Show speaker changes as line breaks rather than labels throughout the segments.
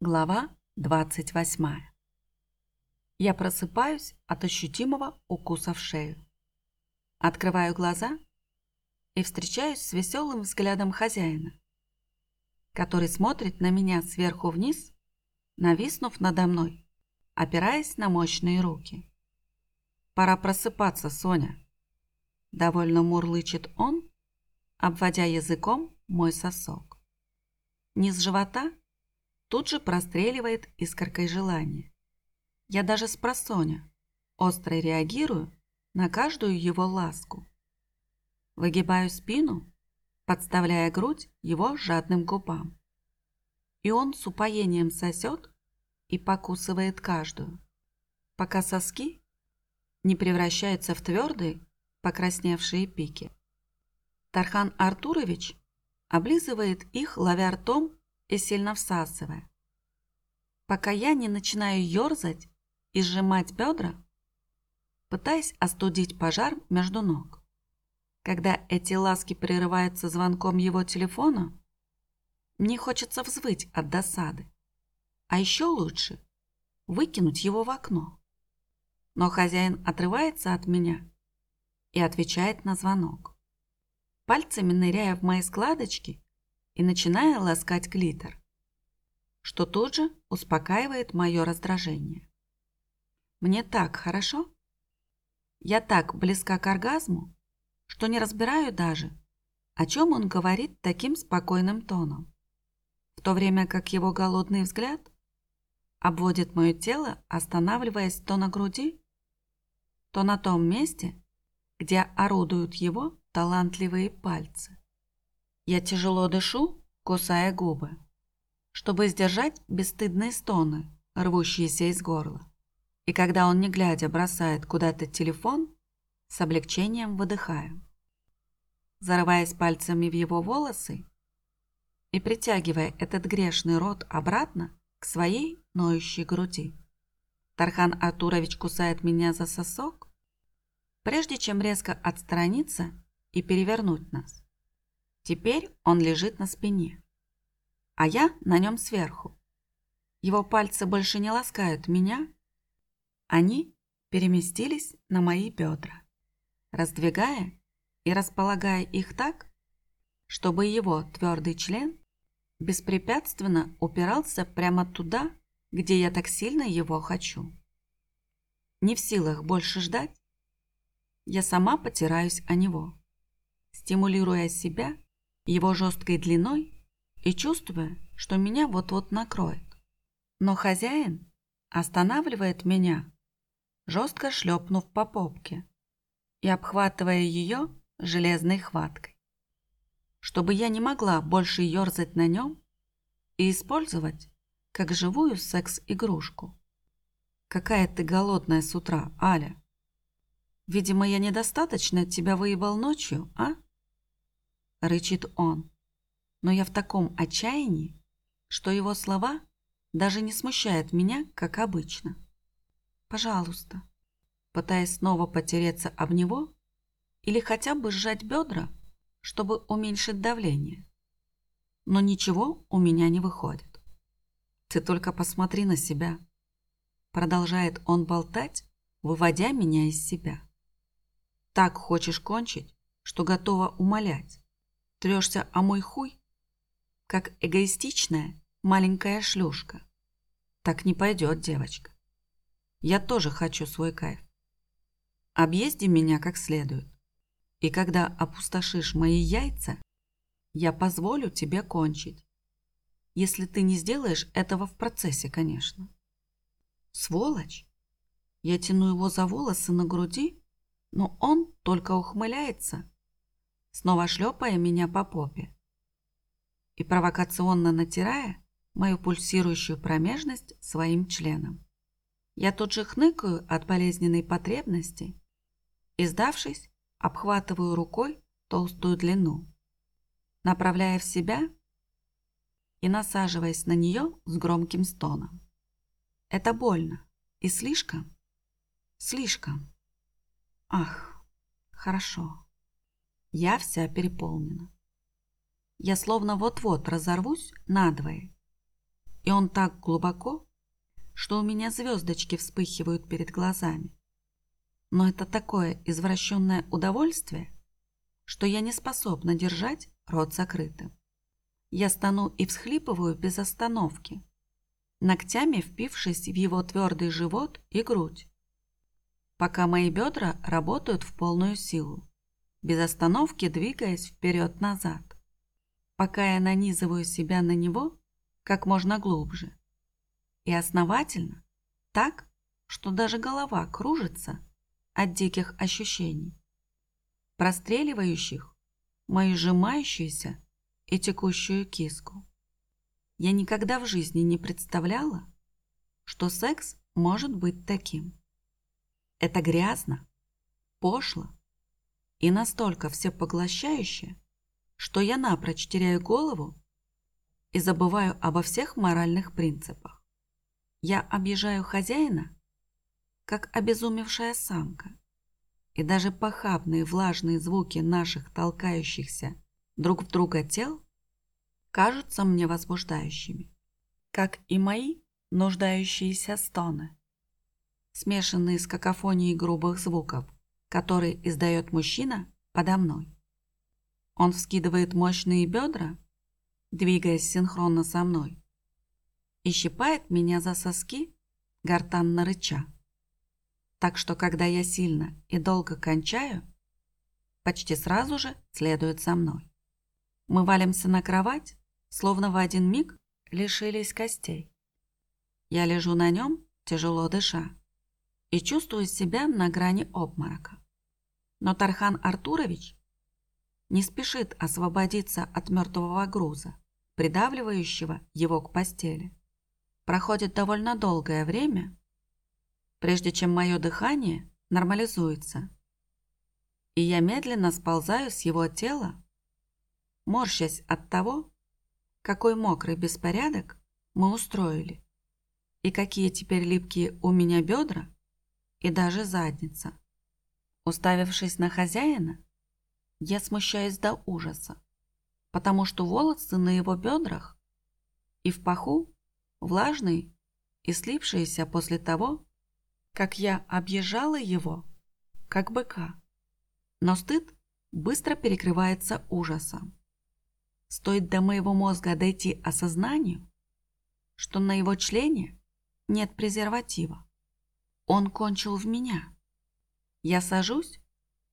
Глава 28. Я просыпаюсь от ощутимого укуса в шею. Открываю глаза и встречаюсь с веселым взглядом хозяина, который смотрит на меня сверху вниз, нависнув надо мной, опираясь на мощные руки. «Пора просыпаться, Соня!» Довольно мурлычет он, обводя языком мой сосок. Низ живота – тут же простреливает искоркой желания. Я даже с просоня остро реагирую на каждую его ласку. Выгибаю спину, подставляя грудь его жадным губам. И он с упоением сосет и покусывает каждую, пока соски не превращаются в твердые, покрасневшие пики. Тархан Артурович облизывает их, ловя ртом и сильно всасывая. Пока я не начинаю ерзать и сжимать бедра, пытаясь остудить пожар между ног. Когда эти ласки прерываются звонком его телефона, мне хочется взвыть от досады. А еще лучше выкинуть его в окно. Но хозяин отрывается от меня и отвечает на звонок. Пальцами ныряя в мои складочки, и начиная ласкать клитор, что тут же успокаивает мое раздражение. Мне так хорошо, я так близка к оргазму, что не разбираю даже, о чем он говорит таким спокойным тоном, в то время как его голодный взгляд обводит мое тело, останавливаясь то на груди, то на том месте, где орудуют его талантливые пальцы. Я тяжело дышу, кусая губы, чтобы сдержать бесстыдные стоны, рвущиеся из горла. И когда он, не глядя, бросает куда-то телефон, с облегчением выдыхаю. Зарываясь пальцами в его волосы и притягивая этот грешный рот обратно к своей ноющей груди. Тархан Артурович кусает меня за сосок, прежде чем резко отстраниться и перевернуть нас. Теперь он лежит на спине, а я на нем сверху. Его пальцы больше не ласкают меня, они переместились на мои бедра, раздвигая и располагая их так, чтобы его твердый член беспрепятственно упирался прямо туда, где я так сильно его хочу. Не в силах больше ждать, я сама потираюсь о него, стимулируя себя его жесткой длиной и чувствуя, что меня вот-вот накроет. Но хозяин останавливает меня, жестко шлепнув по попке и обхватывая ее железной хваткой, чтобы я не могла больше ерзать на нем и использовать как живую секс-игрушку. Какая ты голодная с утра, Аля. Видимо, я недостаточно тебя выебал ночью, а? – рычит он. Но я в таком отчаянии, что его слова даже не смущают меня, как обычно. «Пожалуйста», пытаясь снова потереться об него или хотя бы сжать бедра, чтобы уменьшить давление. Но ничего у меня не выходит. «Ты только посмотри на себя», продолжает он болтать, выводя меня из себя. «Так хочешь кончить, что готова умолять трешься о мой хуй, как эгоистичная маленькая шлюшка. Так не пойдет, девочка. Я тоже хочу свой кайф. Объезди меня как следует. И когда опустошишь мои яйца, я позволю тебе кончить. Если ты не сделаешь этого в процессе, конечно. Сволочь! Я тяну его за волосы на груди, но он только ухмыляется снова шлепая меня по попе и провокационно натирая мою пульсирующую промежность своим членом. Я тут же хныкаю от болезненной потребности и, сдавшись, обхватываю рукой толстую длину, направляя в себя и насаживаясь на нее с громким стоном. Это больно и слишком, слишком. Ах, хорошо. Я вся переполнена. Я словно вот-вот разорвусь надвое. И он так глубоко, что у меня звездочки вспыхивают перед глазами. Но это такое извращенное удовольствие, что я не способна держать рот закрытым. Я стану и всхлипываю без остановки, ногтями впившись в его твердый живот и грудь, пока мои бедра работают в полную силу, без остановки двигаясь вперед-назад, пока я нанизываю себя на него как можно глубже и основательно, так, что даже голова кружится от диких ощущений, простреливающих мою сжимающуюся и текущую киску. Я никогда в жизни не представляла, что секс может быть таким. Это грязно, пошло и настолько всепоглощающе, что я напрочь теряю голову и забываю обо всех моральных принципах. Я объезжаю хозяина, как обезумевшая самка, и даже похабные влажные звуки наших толкающихся друг в друга тел кажутся мне возбуждающими, как и мои нуждающиеся стоны, смешанные с какофонией грубых звуков, которые издает мужчина подо мной. Он вскидывает мощные бедра, двигаясь синхронно со мной, и щипает меня за соски, гортанно рыча. Так что, когда я сильно и долго кончаю, почти сразу же следует за мной. Мы валимся на кровать, словно в один миг лишились костей. Я лежу на нем, тяжело дыша, и чувствую себя на грани обморока. Но Тархан Артурович не спешит освободиться от мертвого груза, придавливающего его к постели. Проходит довольно долгое время, прежде чем мое дыхание нормализуется, и я медленно сползаю с его тела морщась от того, какой мокрый беспорядок мы устроили, и какие теперь липкие у меня бедра и даже задница. Уставившись на хозяина, я смущаюсь до ужаса, потому что волосы на его бедрах и в паху влажные и слипшиеся после того, как я объезжала его, как быка. Но стыд быстро перекрывается ужасом. Стоит до моего мозга дойти осознанию, что на его члене нет презерватива. Он кончил в меня. Я сажусь,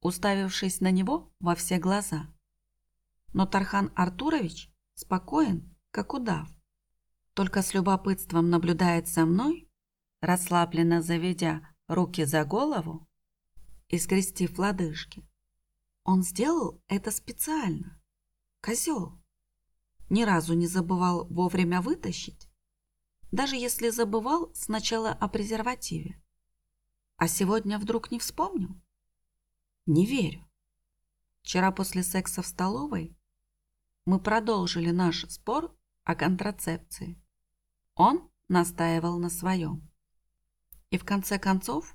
уставившись на него во все глаза. Но Тархан Артурович спокоен, как удав. Только с любопытством наблюдает за мной, расслабленно заведя руки за голову и скрестив лодыжки. Он сделал это специально. Козел ни разу не забывал вовремя вытащить, даже если забывал сначала о презервативе. А сегодня вдруг не вспомнил? Не верю. Вчера после секса в столовой мы продолжили наш спор о контрацепции. Он настаивал на своем. И в конце концов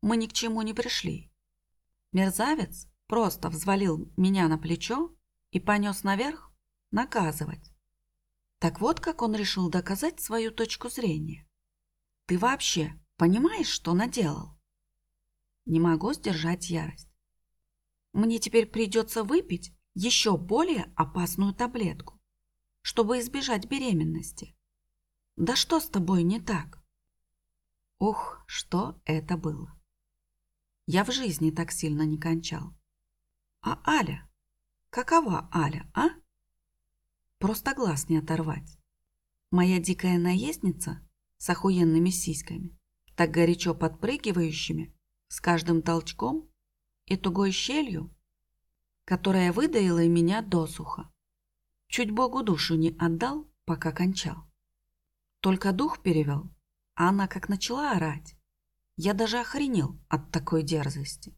мы ни к чему не пришли. Мерзавец просто взвалил меня на плечо и понес наверх наказывать. Так вот, как он решил доказать свою точку зрения. Ты вообще понимаешь, что наделал? Не могу сдержать ярость. Мне теперь придется выпить еще более опасную таблетку, чтобы избежать беременности. Да что с тобой не так? Ух, что это было. Я в жизни так сильно не кончал. А Аля? Какова Аля, а? Просто глаз не оторвать. Моя дикая наездница с охуенными сиськами, так горячо подпрыгивающими, с каждым толчком и тугой щелью, которая выдаила меня досуха. Чуть Богу душу не отдал, пока кончал. Только дух перевел, а она как начала орать. Я даже охренел от такой дерзости.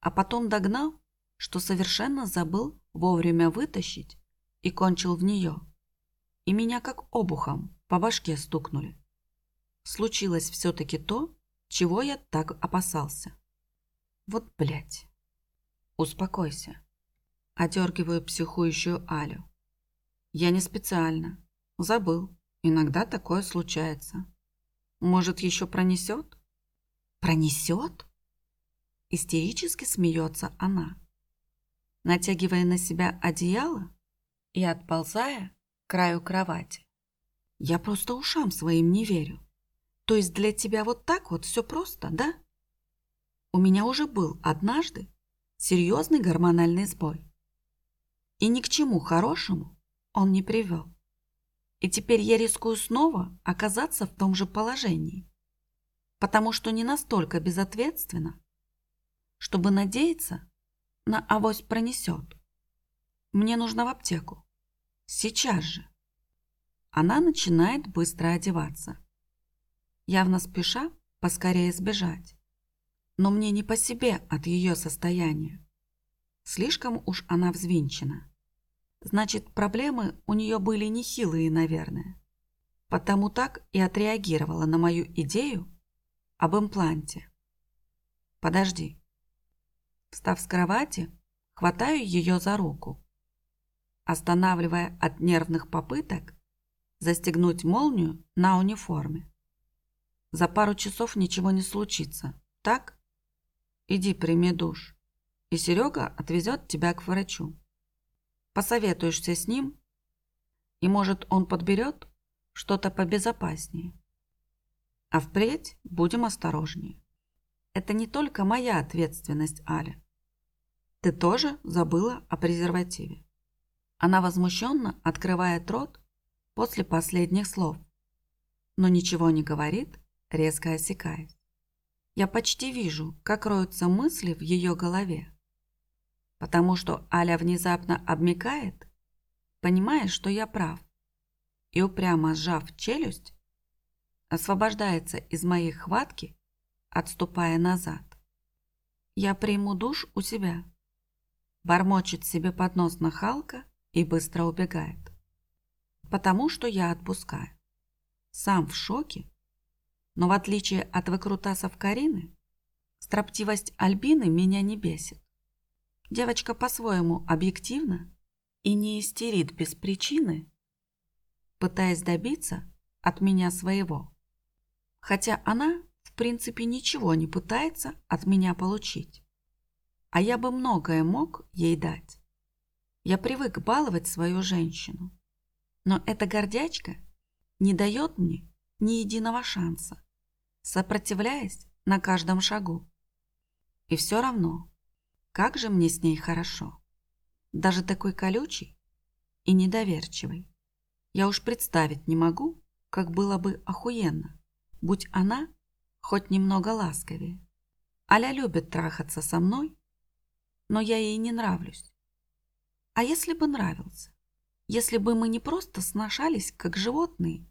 А потом догнал, что совершенно забыл вовремя вытащить и кончил в нее. И меня как обухом по башке стукнули. Случилось все-таки то, чего я так опасался. Вот блять. Успокойся. Одергиваю психующую Алю. Я не специально. Забыл. Иногда такое случается. Может, еще пронесет? Пронесет? Истерически смеется она, натягивая на себя одеяло и отползая к краю кровати. Я просто ушам своим не верю. То есть для тебя вот так вот все просто, да? У меня уже был однажды серьезный гормональный сбой. И ни к чему хорошему он не привел. И теперь я рискую снова оказаться в том же положении, потому что не настолько безответственно, чтобы надеяться на авось пронесет. Мне нужно в аптеку. Сейчас же. Она начинает быстро одеваться. Явно спеша поскорее сбежать. Но мне не по себе от ее состояния. Слишком уж она взвинчена. Значит, проблемы у нее были нехилые, наверное. Потому так и отреагировала на мою идею об импланте. Подожди. Встав с кровати, хватаю ее за руку, останавливая от нервных попыток застегнуть молнию на униформе. За пару часов ничего не случится, так? Иди прими душ, и Серега отвезет тебя к врачу. Посоветуешься с ним, и, может, он подберет что-то побезопаснее. А впредь будем осторожнее. Это не только моя ответственность, Аля. Ты тоже забыла о презервативе. Она возмущенно открывает рот, после последних слов, но ничего не говорит, резко осекаясь. Я почти вижу, как роются мысли в ее голове, потому что Аля внезапно обмикает, понимая, что я прав, и упрямо сжав челюсть, освобождается из моей хватки, отступая назад. Я приму душ у себя. Бормочет себе под нос нахалка и быстро убегает потому что я отпускаю. Сам в шоке, но в отличие от выкрутасов Карины, строптивость Альбины меня не бесит. Девочка по-своему объективна и не истерит без причины, пытаясь добиться от меня своего. Хотя она, в принципе, ничего не пытается от меня получить. А я бы многое мог ей дать. Я привык баловать свою женщину. Но эта гордячка не дает мне ни единого шанса, сопротивляясь на каждом шагу. И все равно, как же мне с ней хорошо. Даже такой колючий и недоверчивый. Я уж представить не могу, как было бы охуенно, будь она хоть немного ласковее. Аля любит трахаться со мной, но я ей не нравлюсь. А если бы нравился? если бы мы не просто сношались, как животные,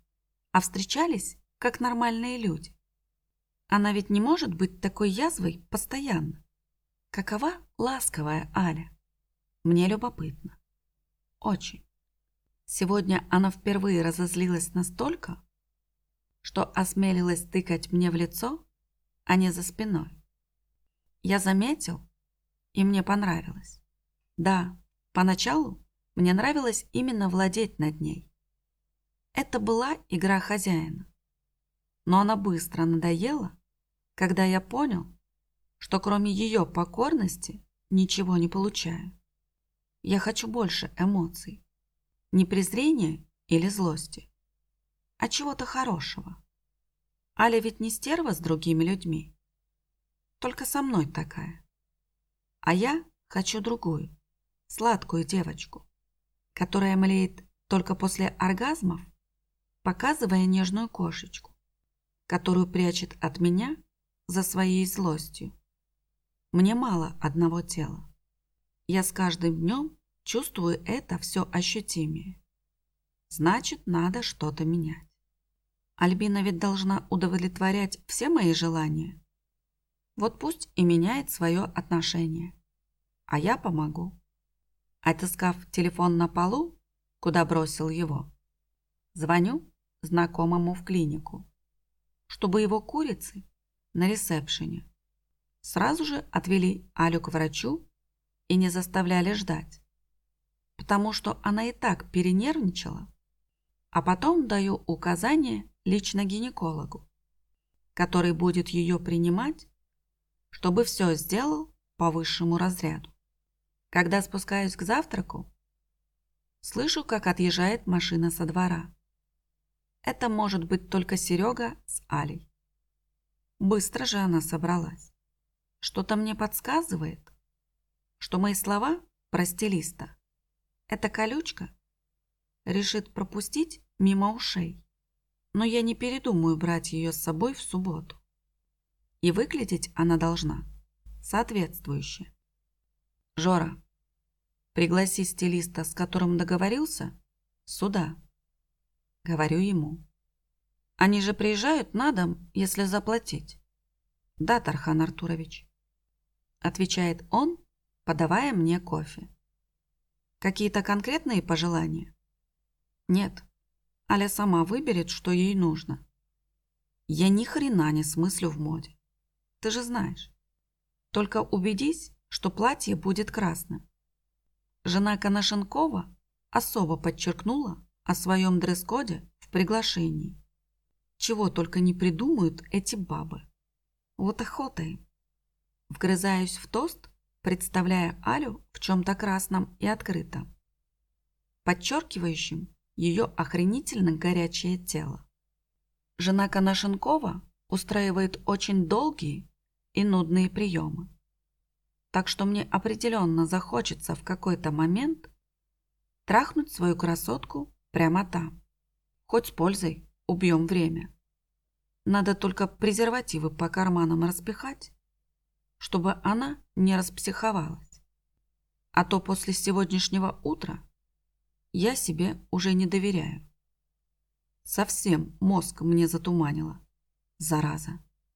а встречались, как нормальные люди. Она ведь не может быть такой язвой постоянно. Какова ласковая Аля? Мне любопытно. Очень. Сегодня она впервые разозлилась настолько, что осмелилась тыкать мне в лицо, а не за спиной. Я заметил, и мне понравилось. Да, поначалу мне нравилось именно владеть над ней. Это была игра хозяина. Но она быстро надоела, когда я понял, что кроме ее покорности ничего не получаю. Я хочу больше эмоций. Не презрения или злости, а чего-то хорошего. Аля ведь не стерва с другими людьми. Только со мной такая. А я хочу другую, сладкую девочку которая млеет только после оргазмов, показывая нежную кошечку, которую прячет от меня за своей злостью. Мне мало одного тела. Я с каждым днем чувствую это все ощутимее. Значит, надо что-то менять. Альбина ведь должна удовлетворять все мои желания. Вот пусть и меняет свое отношение. А я помогу. Отыскав телефон на полу, куда бросил его, звоню знакомому в клинику, чтобы его курицы на ресепшене сразу же отвели Алю к врачу и не заставляли ждать, потому что она и так перенервничала, а потом даю указание лично гинекологу, который будет ее принимать, чтобы все сделал по высшему разряду. Когда спускаюсь к завтраку, слышу, как отъезжает машина со двора. Это может быть только Серега с Алей. Быстро же она собралась. Что-то мне подсказывает, что мои слова про стилиста – это колючка, решит пропустить мимо ушей. Но я не передумаю брать ее с собой в субботу. И выглядеть она должна соответствующе. Жора, пригласи стилиста, с которым договорился, сюда. Говорю ему. Они же приезжают на дом, если заплатить. Да, Тархан Артурович. Отвечает он, подавая мне кофе. Какие-то конкретные пожелания? Нет. Аля сама выберет, что ей нужно. Я ни хрена не смыслю в моде. Ты же знаешь. Только убедись, что платье будет красным. Жена Коношенкова особо подчеркнула о своем дресс-коде в приглашении. Чего только не придумают эти бабы. Вот охота им. Вгрызаюсь в тост, представляя Алю в чем-то красном и открытом, подчеркивающим ее охренительно горячее тело. Жена Коношенкова устраивает очень долгие и нудные приемы. Так что мне определенно захочется в какой-то момент трахнуть свою красотку прямо там. Хоть с пользой убьем время. Надо только презервативы по карманам распихать, чтобы она не распсиховалась. А то после сегодняшнего утра я себе уже не доверяю. Совсем мозг мне затуманила, зараза.